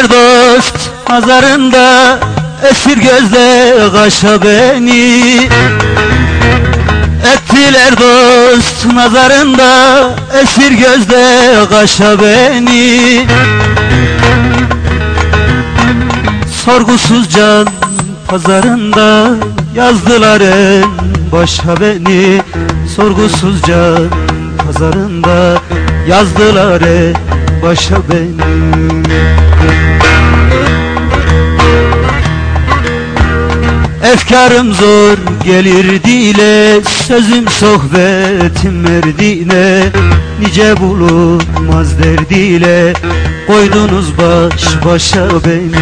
Ettiler dost nazarında Esir gözle kaşa beni. Ettiler dost nazarında Esir gözle kaşa beni. Sorgusuz can pazarında Yazdılar en başa beni. Sorgusuz can pazarında Yazdılar en başa beni Efkarım zor gelir dile Sözüm sohbetim merdine Nice bulunmaz derdiyle Koydunuz baş başa beni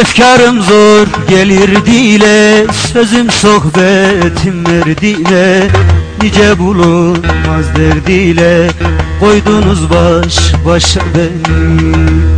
Efkarım zor gelir dile Sözüm sohbetim merdine Nice bulunmaz derdiyle Koydunuz baş başa beni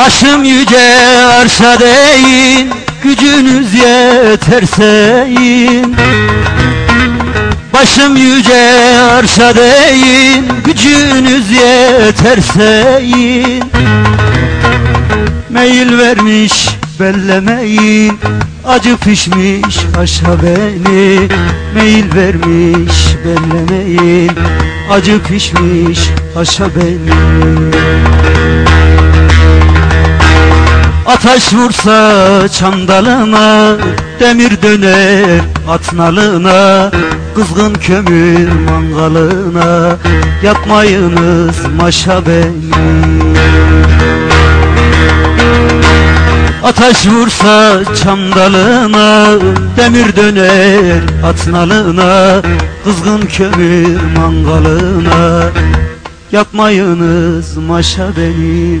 Başım yüce arşa değil Gücünüz yeterse Başım yüce arşa değil Gücünüz yeterse in Meyil vermiş bellemeyin Acı pişmiş aşa beni. Meyil vermiş bellemeyin Acı pişmiş aşa beni Ataş vursa çandalına Demir döner atnalına Kızgın kömür mangalına Yapmayınız maşa beni. Ataş vursa çamdalına Demir döner atnalına Kızgın kömür mangalına Yapmayınız maşa beni